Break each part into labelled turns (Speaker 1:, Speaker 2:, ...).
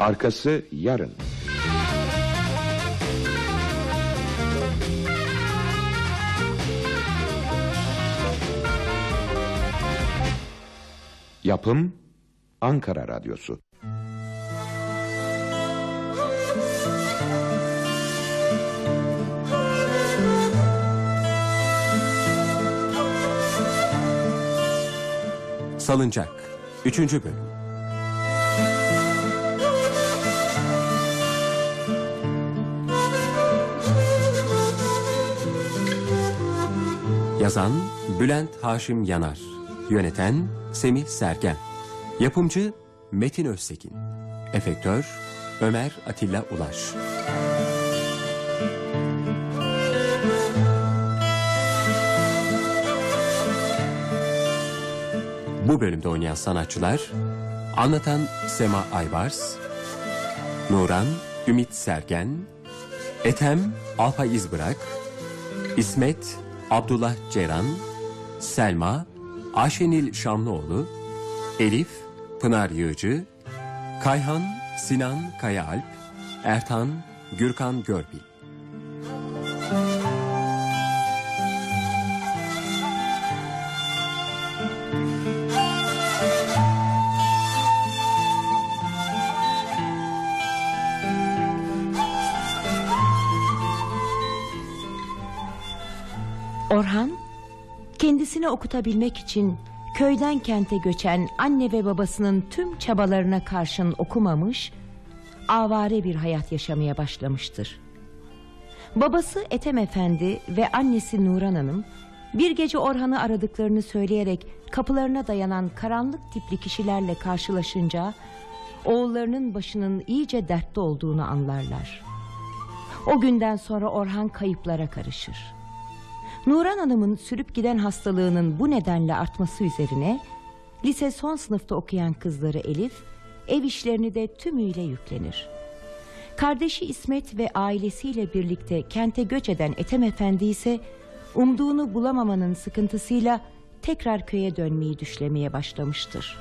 Speaker 1: Arkası yarın. Yapım Ankara Radyosu.
Speaker 2: Salıncak 3. Bölüm Yazan Bülent Haşim Yanar. Yöneten Semih Sergen. Yapımcı Metin Öztekin. Efektör Ömer Atilla Ulaş. Bu bölümde oynayan sanatçılar Anlatan Sema Aybars Nuran Ümit Sergen Ethem Alpay İzbırak İsmet Abdullah Ceyran Selma Ayşenil Şamlıoğlu Elif Pınar Yığcı Kayhan Sinan Kayaalp Ertan Gürkan Görbil
Speaker 3: kendisini okutabilmek için köyden kente göçen anne ve babasının tüm çabalarına karşın okumamış, avare bir hayat yaşamaya başlamıştır. Babası Ethem Efendi ve annesi Nuran Hanım bir gece Orhan'ı aradıklarını söyleyerek kapılarına dayanan karanlık tipli kişilerle karşılaşınca oğullarının başının iyice dertte olduğunu anlarlar. O günden sonra Orhan kayıplara karışır. Nuran Hanım'ın sürüp giden hastalığının bu nedenle artması üzerine lise son sınıfta okuyan kızları Elif ev işlerini de tümüyle yüklenir. Kardeşi İsmet ve ailesiyle birlikte kente göç eden Ethem Efendi ise umduğunu bulamamanın sıkıntısıyla tekrar köye dönmeyi düşlemeye başlamıştır.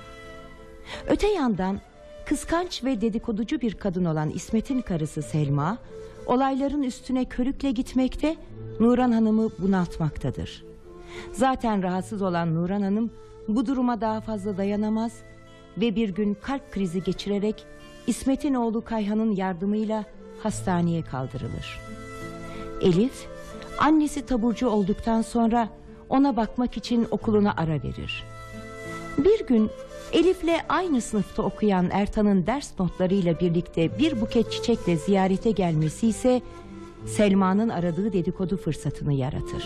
Speaker 3: Öte yandan kıskanç ve dedikoducu bir kadın olan İsmet'in karısı Selma olayların üstüne körükle gitmekte Nuran Hanım'ı bunaltmaktadır. Zaten rahatsız olan Nuran Hanım bu duruma daha fazla dayanamaz ve bir gün kalp krizi geçirerek İsmet'in oğlu Kayhan'ın yardımıyla hastaneye kaldırılır. Elif annesi taburcu olduktan sonra ona bakmak için okuluna ara verir. Bir gün Elif'le aynı sınıfta okuyan Ertan'ın ders notlarıyla birlikte bir buket çiçekle ziyarete gelmesi ise Selma'nın aradığı dedikodu fırsatını yaratır.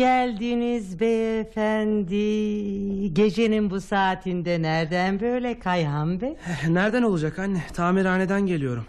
Speaker 4: Geldiniz beyefendi. Gecenin bu saatinde nereden böyle Kayhan Bey?
Speaker 5: Nereden olacak anne? Tamirhaneden geliyorum.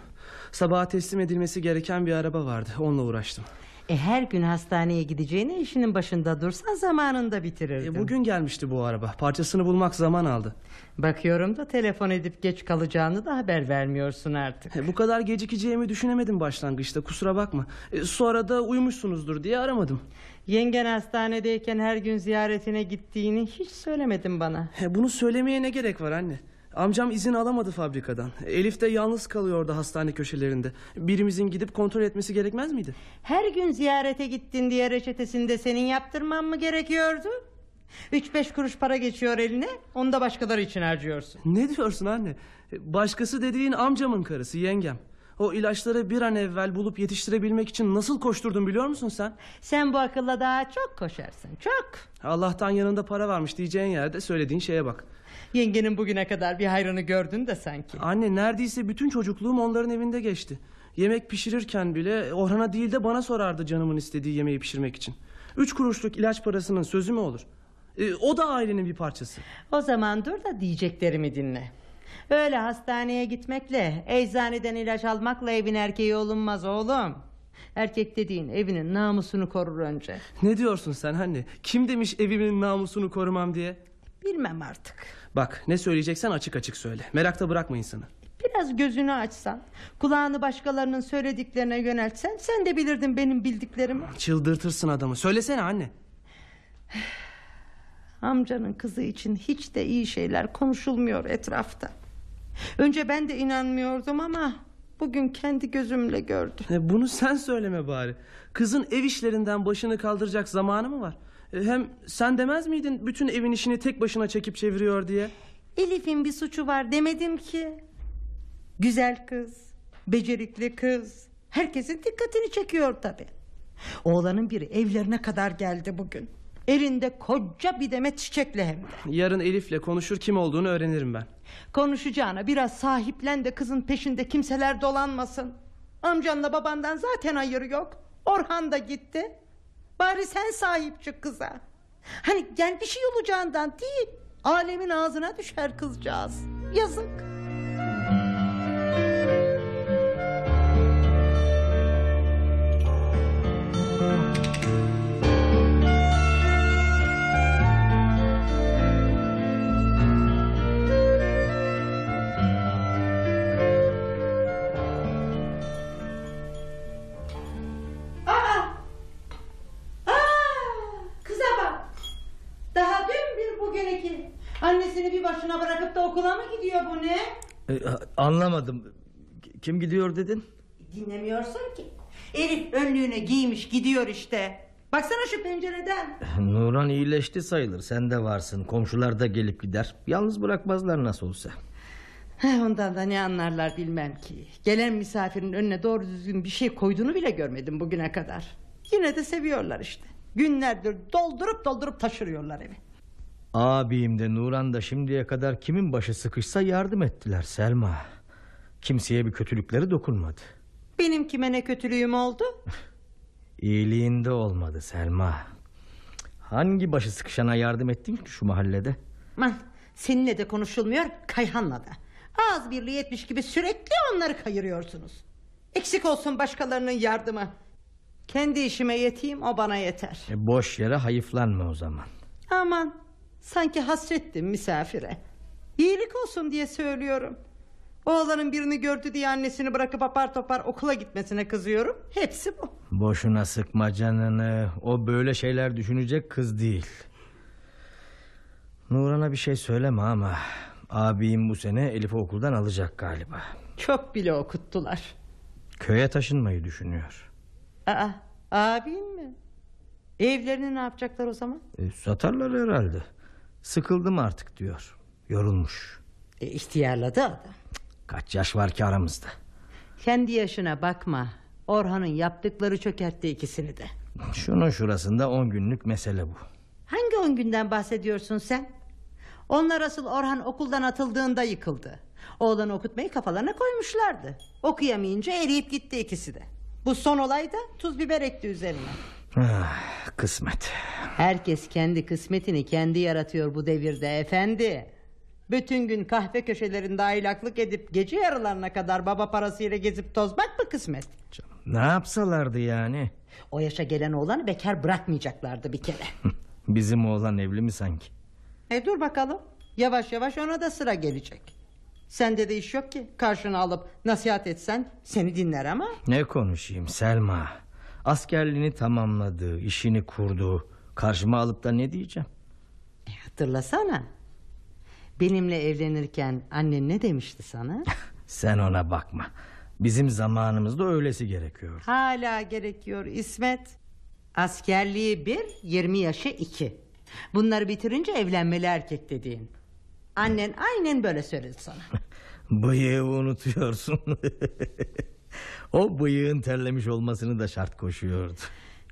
Speaker 5: Sabaha teslim edilmesi gereken bir araba vardı. Onunla uğraştım.
Speaker 4: E, her gün hastaneye gideceğine işinin başında dursan zamanında bitirirdin.
Speaker 5: E, bugün gelmişti bu araba. Parçasını bulmak zaman aldı.
Speaker 4: Bakıyorum da telefon edip geç kalacağını da haber vermiyorsun artık.
Speaker 5: E, bu kadar gecikeceğimi düşünemedim başlangıçta. Kusura bakma. E, sonra da uyumuşsunuzdur diye aramadım.
Speaker 4: Yengen hastanedeyken her gün ziyaretine gittiğini hiç söylemedin bana.
Speaker 5: E, bunu söylemeye ne gerek var anne? Amcam izin alamadı fabrikadan. Elif de yalnız kalıyordu hastane köşelerinde. Birimizin gidip kontrol etmesi gerekmez miydi?
Speaker 4: Her gün ziyarete gittin diye reçetesinde senin yaptırman mı gerekiyordu? Üç beş kuruş para geçiyor eline Onu da başkaları için harcıyorsun
Speaker 5: Ne diyorsun anne Başkası dediğin amcamın karısı yengem o ilaçları bir an evvel bulup yetiştirebilmek için nasıl koşturdun biliyor musun sen?
Speaker 4: Sen bu akılla daha çok koşarsın çok.
Speaker 5: Allah'tan yanında para varmış diyeceğin yerde söylediğin şeye bak.
Speaker 4: Yengenin bugüne kadar bir hayrını gördün de sanki.
Speaker 5: Anne neredeyse bütün çocukluğum onların evinde geçti. Yemek pişirirken bile Orhan'a değil de bana sorardı canımın istediği yemeği pişirmek için. Üç kuruşluk ilaç parasının sözü mü olur? E, o da ailenin bir parçası.
Speaker 4: O zaman dur da diyeceklerimi dinle. Öyle hastaneye gitmekle, eczaneden ilaç almakla evin erkeği olunmaz oğlum. Erkek dediğin evinin namusunu korur önce.
Speaker 5: Ne diyorsun sen anne? Kim demiş evimin namusunu korumam diye?
Speaker 4: Bilmem artık.
Speaker 5: Bak ne söyleyeceksen açık açık söyle. Merakta bırakma insanı.
Speaker 4: Biraz gözünü açsan, kulağını başkalarının söylediklerine yöneltsen sen de bilirdin benim bildiklerimi.
Speaker 5: Çıldırtırsın adamı. Söylesene anne.
Speaker 4: Amcanın kızı için hiç de iyi şeyler konuşulmuyor etrafta. Önce ben de inanmıyordum ama bugün kendi gözümle gördüm.
Speaker 5: E, bunu sen söyleme bari. Kızın ev işlerinden başını kaldıracak zamanı mı var? Hem sen demez miydin bütün evin işini tek başına çekip çeviriyor diye?
Speaker 4: Elif'in bir suçu var demedim ki. Güzel kız, becerikli kız. Herkesin dikkatini çekiyor tabi. Oğlanın biri evlerine kadar geldi bugün. Elinde koca bir demet çiçekle hem de.
Speaker 5: Yarın Elif'le konuşur kim olduğunu öğrenirim ben.
Speaker 4: Konuşacağına biraz sahiplen de kızın peşinde kimseler dolanmasın. Amcanla babandan zaten hayır yok. Orhan da gitti. Bari sen sahip çık kıza. Hani gel bir şey olacağından değil. Alemin ağzına düşer kızcağız. Yazık.
Speaker 6: Anlamadım. Kim gidiyor dedin?
Speaker 4: Dinlemiyorsun ki. Elif önlüğüne giymiş gidiyor işte. Baksana şu pencereden.
Speaker 6: Nuran iyileşti sayılır. Sen de varsın. Komşular da gelip gider. Yalnız bırakmazlar nasıl olsa.
Speaker 4: Ondan da ne anlarlar bilmem ki. Gelen misafirin önüne doğru düzgün bir şey koyduğunu bile görmedim bugüne kadar. Yine de seviyorlar işte. Günlerdir doldurup doldurup taşırıyorlar evi.
Speaker 6: Abim de Nuran da şimdiye kadar kimin başı sıkışsa yardım ettiler Selma. Kimseye bir kötülükleri dokunmadı.
Speaker 4: Benim kime ne kötülüğüm oldu?
Speaker 6: İyiliğinde olmadı Selma. Hangi başı sıkışana yardım ettin ki şu mahallede?
Speaker 4: Aman seninle de konuşulmuyor Kayhan'la da. Ağız birliği etmiş gibi sürekli onları kayırıyorsunuz. Eksik olsun başkalarının yardımı. Kendi işime yeteyim o bana yeter.
Speaker 6: E, boş yere hayıflanma o zaman.
Speaker 4: Aman sanki hasrettim misafire. İyilik olsun diye söylüyorum. Oğlanın birini gördü diye annesini bırakıp apar topar okula gitmesine kızıyorum. Hepsi bu.
Speaker 6: Boşuna sıkma canını. O böyle şeyler düşünecek kız değil. Nuran'a bir şey söyleme ama... ...abim bu sene Elif'i okuldan alacak galiba.
Speaker 4: Çok bile okuttular.
Speaker 6: Köye taşınmayı düşünüyor.
Speaker 4: Aa, abim mi? Evlerini ne yapacaklar o zaman?
Speaker 6: E, satarlar herhalde. Sıkıldım artık diyor. Yorulmuş.
Speaker 4: E, ihtiyarladı adam.
Speaker 6: Kaç yaş var ki aramızda.
Speaker 4: Kendi yaşına bakma. Orhan'ın yaptıkları çökertti ikisini de.
Speaker 6: Şunun şurasında on günlük mesele bu.
Speaker 4: Hangi on günden bahsediyorsun sen? Onlar asıl Orhan okuldan atıldığında yıkıldı. Oğlanı okutmayı kafalarına koymuşlardı. Okuyamayınca eriyip gitti ikisi de. Bu son olay da tuz biber ekti üzerine.
Speaker 6: Ah, kısmet.
Speaker 4: Herkes kendi kısmetini kendi yaratıyor bu devirde efendi. Bütün gün kahve köşelerinde aylaklık edip gece yarılarına kadar baba parasıyla gezip tozmak mı kısmet?
Speaker 6: Ne yapsalardı yani?
Speaker 4: O yaşa gelen oğlanı bekar bırakmayacaklardı bir kere.
Speaker 6: Bizim oğlan evli mi sanki?
Speaker 4: E dur bakalım. Yavaş yavaş ona da sıra gelecek. Sende de iş yok ki. Karşına alıp nasihat etsen seni dinler ama.
Speaker 6: Ne konuşayım Selma? Askerliğini tamamladı, işini kurdu. Karşıma alıp da ne diyeceğim?
Speaker 4: E, hatırlasana. Benimle evlenirken annen ne demişti sana?
Speaker 6: Sen ona bakma. Bizim zamanımızda öylesi gerekiyor.
Speaker 4: Hala gerekiyor İsmet. Askerliği bir, yirmi yaşı iki. Bunları bitirince evlenmeli erkek dediğin. Annen aynen böyle söyledi sana.
Speaker 6: Bıyığı unutuyorsun. o bıyığın terlemiş olmasını da şart koşuyordu.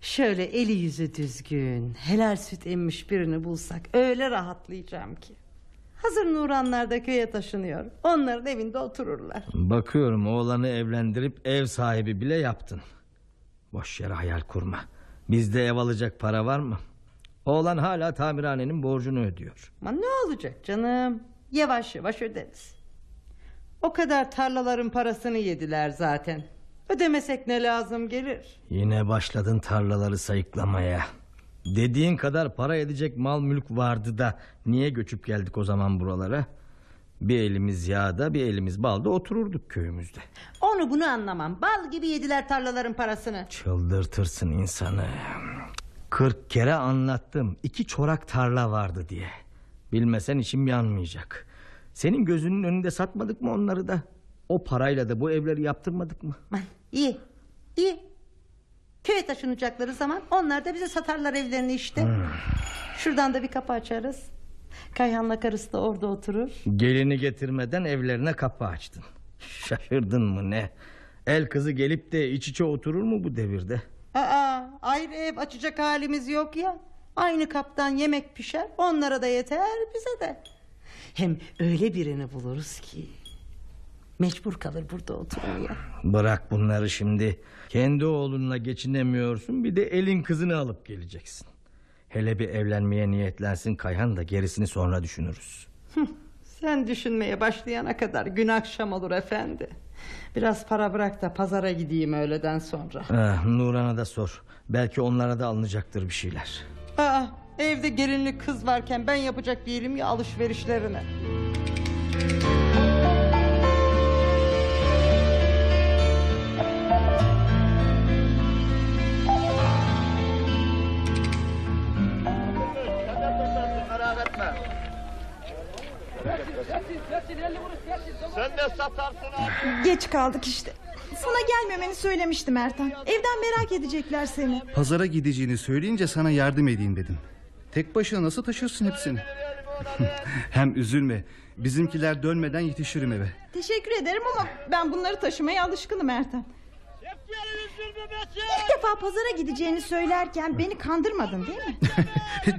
Speaker 4: Şöyle eli yüzü düzgün, helal süt emmiş birini bulsak öyle rahatlayacağım ki. Hazır Nuranlar da köye taşınıyor. Onların evinde otururlar.
Speaker 6: Bakıyorum oğlanı evlendirip ev sahibi bile yaptın. Boş yere hayal kurma. Bizde ev alacak para var mı? Oğlan hala tamirhanenin borcunu ödüyor.
Speaker 4: Ama ne olacak canım? Yavaş yavaş öderiz. O kadar tarlaların parasını yediler zaten. Ödemesek ne lazım gelir?
Speaker 6: Yine başladın tarlaları sayıklamaya. Dediğin kadar para edecek mal mülk vardı da niye göçüp geldik o zaman buralara? Bir elimiz yağda bir elimiz balda otururduk köyümüzde.
Speaker 4: Onu bunu anlamam. Bal gibi yediler tarlaların parasını.
Speaker 6: Çıldırtırsın insanı. Kırk kere anlattım. İki çorak tarla vardı diye. Bilmesen işim yanmayacak. Senin gözünün önünde satmadık mı onları da? O parayla da bu evleri yaptırmadık mı?
Speaker 4: İyi, iyi. Köye taşınacakları zaman onlar da bize satarlar evlerini işte. Şuradan da bir kapı açarız. Kayhan'la karısı da orada oturur.
Speaker 6: Gelini getirmeden evlerine kapı açtın. Şaşırdın mı ne? El kızı gelip de iç içe oturur mu bu devirde?
Speaker 4: Aa, ayrı ev açacak halimiz yok ya. Aynı kaptan yemek pişer. Onlara da yeter bize de. Hem öyle birini buluruz ki. Mecbur kalır burada oturmaya.
Speaker 6: Bırak bunları şimdi. Kendi oğlunla geçinemiyorsun bir de elin kızını alıp geleceksin. Hele bir evlenmeye niyetlensin Kayhan da gerisini sonra düşünürüz.
Speaker 4: Sen düşünmeye başlayana kadar gün akşam olur efendi. Biraz para bırak da pazara gideyim öğleden sonra.
Speaker 6: Ah, Nuran'a da sor. Belki onlara da alınacaktır bir şeyler.
Speaker 4: Aa, evde gelinlik kız varken ben yapacak değilim ya alışverişlerini.
Speaker 7: Geç kaldık işte. Sana gelmemeni söylemiştim Ertan. Evden merak edecekler seni.
Speaker 8: Pazara gideceğini söyleyince sana yardım edeyim dedim. Tek başına nasıl taşırsın hepsini? Hem üzülme. Bizimkiler dönmeden yetişirim eve.
Speaker 7: Teşekkür ederim ama ben bunları taşımaya alışkınım Ertan. İlk defa pazara gideceğini söylerken beni kandırmadın değil mi?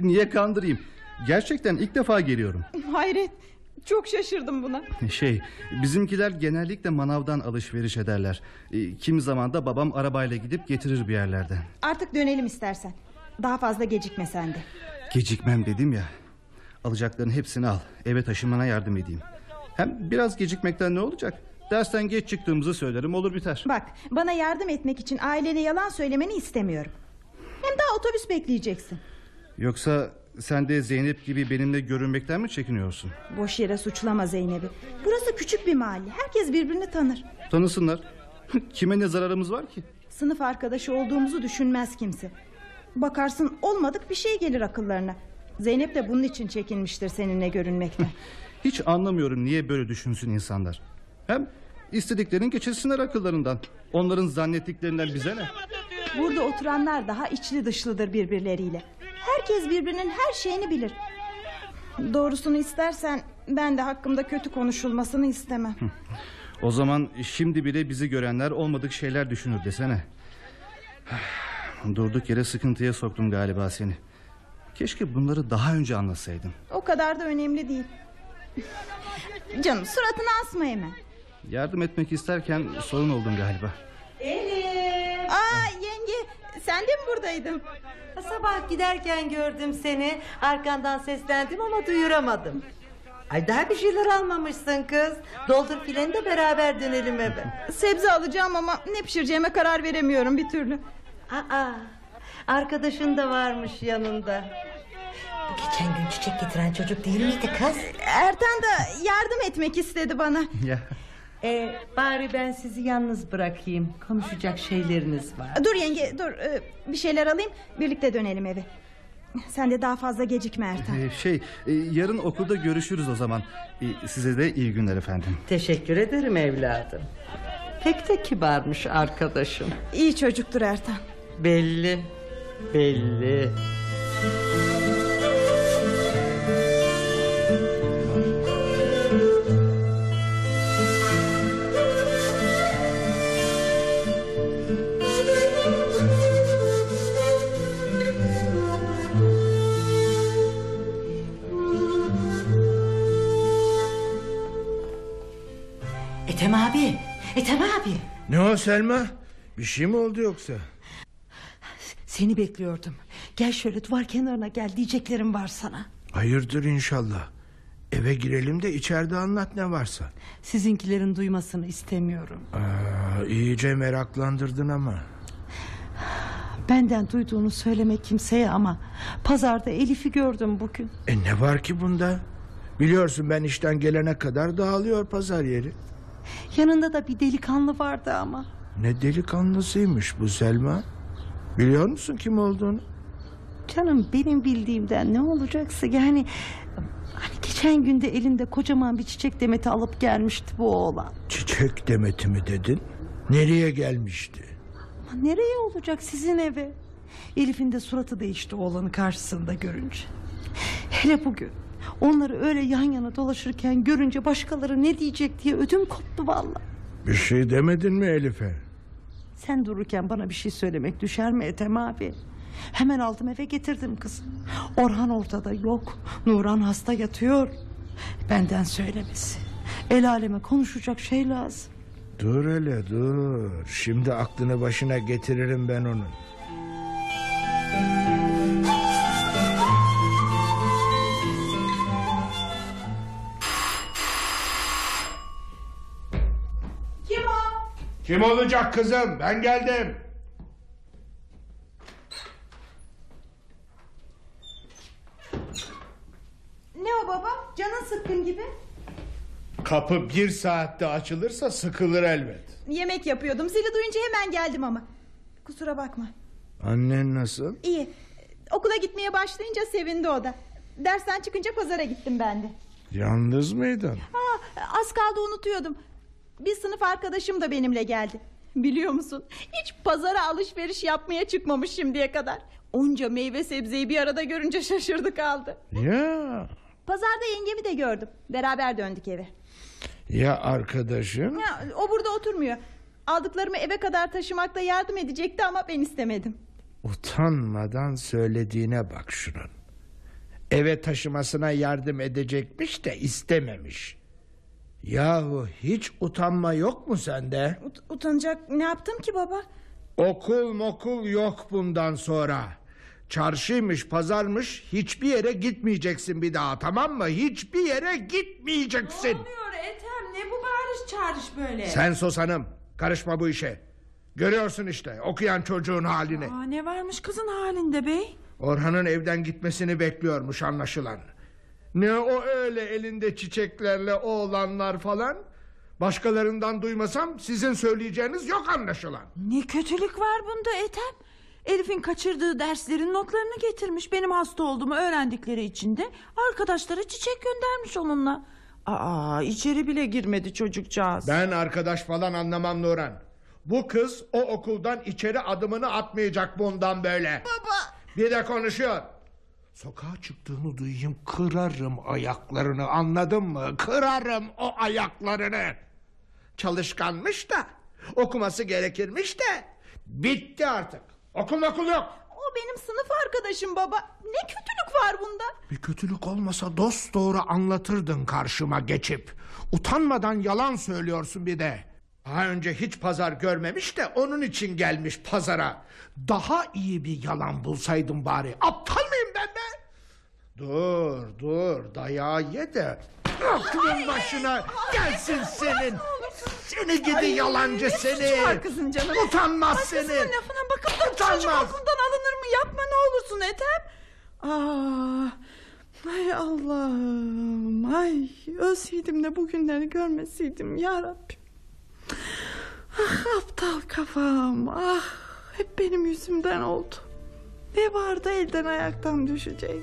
Speaker 8: Niye kandırayım? Gerçekten ilk defa geliyorum.
Speaker 7: Hayret. Çok şaşırdım buna.
Speaker 8: Şey, bizimkiler genellikle manavdan alışveriş ederler. Ee, Kimi zaman da babam arabayla gidip getirir bir yerlerden.
Speaker 7: Artık dönelim istersen. Daha fazla gecikme sen de.
Speaker 8: Gecikmem dedim ya. Alacakların hepsini al. Eve taşımana yardım edeyim. Hem biraz gecikmekten ne olacak? Dersten geç çıktığımızı söylerim olur biter.
Speaker 7: Bak bana yardım etmek için ailene yalan söylemeni istemiyorum. Hem daha otobüs bekleyeceksin.
Speaker 8: Yoksa sen de Zeynep gibi benimle görünmekten mi çekiniyorsun?
Speaker 7: Boş yere suçlama Zeynep'i. Burası küçük bir mahalle. Herkes birbirini tanır.
Speaker 8: Tanısınlar. Kime ne zararımız var ki?
Speaker 7: Sınıf arkadaşı olduğumuzu düşünmez kimse. Bakarsın olmadık bir şey gelir akıllarına. Zeynep de bunun için çekinmiştir seninle görünmekten.
Speaker 8: Hiç anlamıyorum niye böyle düşünsün insanlar. Hem istediklerini geçirsinler akıllarından. Onların zannettiklerinden bize ne?
Speaker 7: Burada oturanlar daha içli dışlıdır birbirleriyle. Herkes birbirinin her şeyini bilir. Doğrusunu istersen ben de hakkımda kötü konuşulmasını istemem.
Speaker 8: O zaman şimdi bile bizi görenler olmadık şeyler düşünür desene. Durduk yere sıkıntıya soktum galiba seni. Keşke bunları daha önce anlasaydım.
Speaker 7: O kadar da önemli değil. Canım suratını asma hemen.
Speaker 8: Yardım etmek isterken sorun oldum galiba.
Speaker 7: Aa yenge sen de mi buradaydın?
Speaker 4: Sabah giderken gördüm seni. Arkandan seslendim ama duyuramadım. Ay daha bir şeyler almamışsın kız. Doldur fileni de beraber dönelim eve.
Speaker 7: Sebze alacağım ama ne pişireceğime karar veremiyorum bir türlü.
Speaker 4: Aa, arkadaşın da varmış yanında. Bu geçen gün çiçek getiren çocuk değil miydi kız?
Speaker 7: Ertan da yardım etmek istedi bana.
Speaker 8: Ya
Speaker 4: Ee, bari ben sizi yalnız bırakayım. Konuşacak şeyleriniz var.
Speaker 7: Dur yenge dur e, bir şeyler alayım birlikte dönelim eve. Sen de daha fazla gecikme Ertan.
Speaker 8: e, şey e, yarın okulda görüşürüz o zaman. E, Size de iyi günler efendim.
Speaker 4: Teşekkür ederim evladım. Pek de kibarmış arkadaşım.
Speaker 7: İyi çocuktur Ertan.
Speaker 4: Belli, belli.
Speaker 9: Ne o Selma? Bir şey mi oldu yoksa?
Speaker 4: Seni bekliyordum. Gel şöyle duvar kenarına gel diyeceklerim var sana.
Speaker 9: Hayırdır inşallah. Eve girelim de içeride anlat ne varsa.
Speaker 4: Sizinkilerin duymasını istemiyorum.
Speaker 9: Aa, iyice meraklandırdın ama.
Speaker 4: Benden duyduğunu söyleme kimseye ama pazarda Elif'i gördüm bugün.
Speaker 9: E ne var ki bunda? Biliyorsun ben işten gelene kadar dağılıyor pazar yeri.
Speaker 4: Yanında da bir delikanlı vardı ama.
Speaker 9: Ne delikanlısıymış bu Selma. Biliyor musun kim olduğunu?
Speaker 4: Canım benim bildiğimden ne olacaksa yani hani geçen günde elinde kocaman bir çiçek demeti alıp gelmişti bu oğlan.
Speaker 9: Çiçek demeti mi dedin? Nereye gelmişti?
Speaker 4: Ama nereye olacak sizin eve? Elif'in de suratı değişti oğlanı karşısında görünce. Hele bugün onları öyle yan yana dolaşırken görünce başkaları ne diyecek diye ödüm koptu vallahi.
Speaker 9: Bir şey demedin mi Elif'e?
Speaker 4: Sen dururken bana bir şey söylemek düşer mi Ethem abi? Hemen aldım eve getirdim kızı. Orhan ortada yok. Nuran hasta yatıyor. Benden söylemesi. El aleme konuşacak şey lazım.
Speaker 9: Dur hele dur. Şimdi aklını başına getiririm ben onun.
Speaker 7: Kim
Speaker 9: olacak kızım? Ben geldim.
Speaker 7: Ne o baba? Canın sıkkın gibi.
Speaker 9: Kapı bir saatte açılırsa sıkılır elbet.
Speaker 7: Yemek yapıyordum. Zili duyunca hemen geldim ama. Kusura bakma.
Speaker 9: Annen nasıl?
Speaker 7: İyi. Okula gitmeye başlayınca sevindi o da. Dersten çıkınca pazara gittim ben de.
Speaker 9: Yalnız mıydın?
Speaker 7: Ha, az kaldı unutuyordum. Bir sınıf arkadaşım da benimle geldi. Biliyor musun? Hiç pazara alışveriş yapmaya çıkmamış şimdiye kadar. Onca meyve sebzeyi bir arada görünce şaşırdı kaldı.
Speaker 9: Ya.
Speaker 7: Pazarda yengemi de gördüm. Beraber döndük eve.
Speaker 9: Ya arkadaşım?
Speaker 7: Ya, o burada oturmuyor. Aldıklarımı eve kadar taşımakta yardım edecekti ama ben istemedim.
Speaker 9: Utanmadan söylediğine bak şunun. Eve taşımasına yardım edecekmiş de istememiş. Yahu hiç utanma yok mu sende?
Speaker 7: Ut- utanacak ne yaptım ki baba?
Speaker 9: Okul mokul yok bundan sonra. Çarşıymış pazarmış hiçbir yere gitmeyeceksin bir daha tamam mı? Hiçbir yere gitmeyeceksin.
Speaker 10: oluyor Ethem ne bu bağırış çağırış böyle?
Speaker 9: Sen sus hanım karışma bu işe. Görüyorsun işte okuyan çocuğun halini.
Speaker 10: Aa, ne varmış kızın halinde bey?
Speaker 9: Orhan'ın evden gitmesini bekliyormuş anlaşılan. Ne o öyle elinde çiçeklerle oğlanlar falan? Başkalarından duymasam sizin söyleyeceğiniz yok anlaşılan.
Speaker 10: Ne kötülük var bunda Ethem? Elif'in kaçırdığı derslerin notlarını getirmiş. Benim hasta olduğumu öğrendikleri için de arkadaşları çiçek göndermiş onunla. Aa içeri bile girmedi çocukcağız.
Speaker 9: Ben arkadaş falan anlamam Nuran. Bu kız o okuldan içeri adımını atmayacak bundan böyle. Baba. Bir de konuşuyor. Sokağa çıktığını duyayım kırarım ayaklarını anladın mı? Kırarım o ayaklarını. Çalışkanmış da okuması gerekirmiş de bitti artık. Okul okul yok.
Speaker 7: O benim sınıf arkadaşım baba. Ne kötülük var bunda?
Speaker 9: Bir kötülük olmasa dost doğru anlatırdın karşıma geçip. Utanmadan yalan söylüyorsun bir de. Daha önce hiç pazar görmemiş de onun için gelmiş pazara. Daha iyi bir yalan bulsaydım bari. Aptal be? Dur dur dayağı ye de aklın başına gelsin senin. Seni gidi yalancı seni.
Speaker 10: var kızın canım?
Speaker 9: Utanmaz
Speaker 10: Başkasının
Speaker 9: seni.
Speaker 10: lafına bakıp da çocuk
Speaker 9: Utanmaz.
Speaker 10: okuldan alınır mı? Yapma ne olursun Ethem. Aa, ay Allah'ım. Ay ölseydim de bugünleri görmeseydim ya Rabbim. Ah aptal kafam. Ah hep benim yüzümden oldu. Ne vardı elden ayaktan düşecek.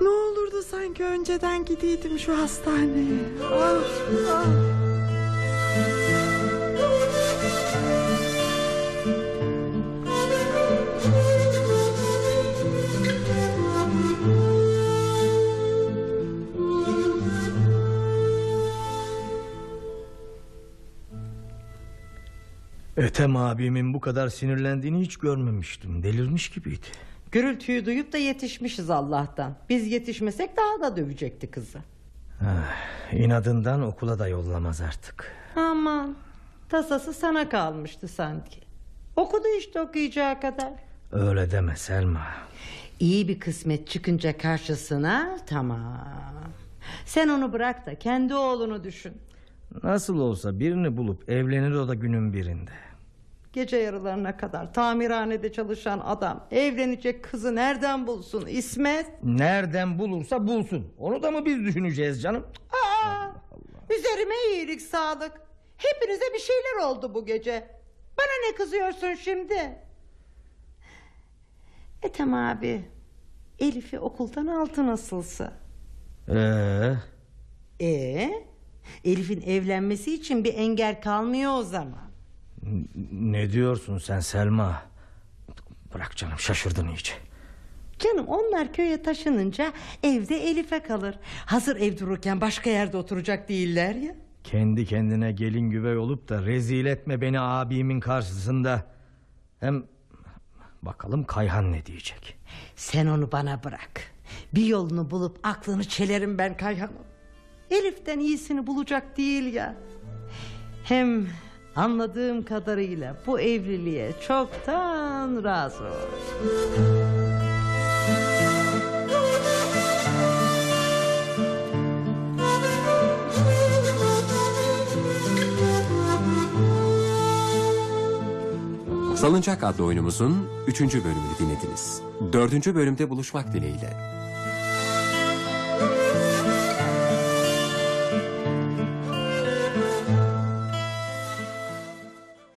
Speaker 10: Ne olurdu sanki önceden gideydim şu hastaneye. Ah, ah.
Speaker 6: Ethem abimin bu kadar sinirlendiğini hiç görmemiştim. Delirmiş gibiydi.
Speaker 4: Gürültüyü duyup da yetişmişiz Allah'tan. Biz yetişmesek daha da dövecekti kızı.
Speaker 6: Ah, inadından okula da yollamaz artık.
Speaker 4: Aman tasası sana kalmıştı sanki. Okudu işte okuyacağı kadar.
Speaker 6: Öyle deme Selma.
Speaker 4: İyi bir kısmet çıkınca karşısına tamam. Sen onu bırak da kendi oğlunu düşün.
Speaker 6: Nasıl olsa birini bulup evlenir o da günün birinde.
Speaker 4: Gece yarılarına kadar tamirhanede çalışan adam evlenecek kızı nereden bulsun İsmet?
Speaker 6: Nereden bulursa bulsun. Onu da mı biz düşüneceğiz canım?
Speaker 4: Aa, üzerime iyilik sağlık. Hepinize bir şeyler oldu bu gece. Bana ne kızıyorsun şimdi? Ethem abi Elif'i okuldan aldı nasılsa.
Speaker 6: Ee,
Speaker 4: Ee, Elif'in evlenmesi için bir engel kalmıyor o zaman.
Speaker 6: Ne diyorsun sen Selma? Bırak canım şaşırdın iyice.
Speaker 4: Canım onlar köye taşınınca evde Elif'e kalır. Hazır ev dururken başka yerde oturacak değiller ya.
Speaker 6: Kendi kendine gelin güvey olup da rezil etme beni abimin karşısında. Hem bakalım Kayhan ne diyecek?
Speaker 4: Sen onu bana bırak. Bir yolunu bulup aklını çelerim ben Kayhan'ım. Elif'ten iyisini bulacak değil ya. Hem anladığım kadarıyla bu evliliğe çoktan razı olmuş.
Speaker 2: Salıncak adlı oyunumuzun 3. bölümünü dinlediniz. 4. bölümde buluşmak dileğiyle.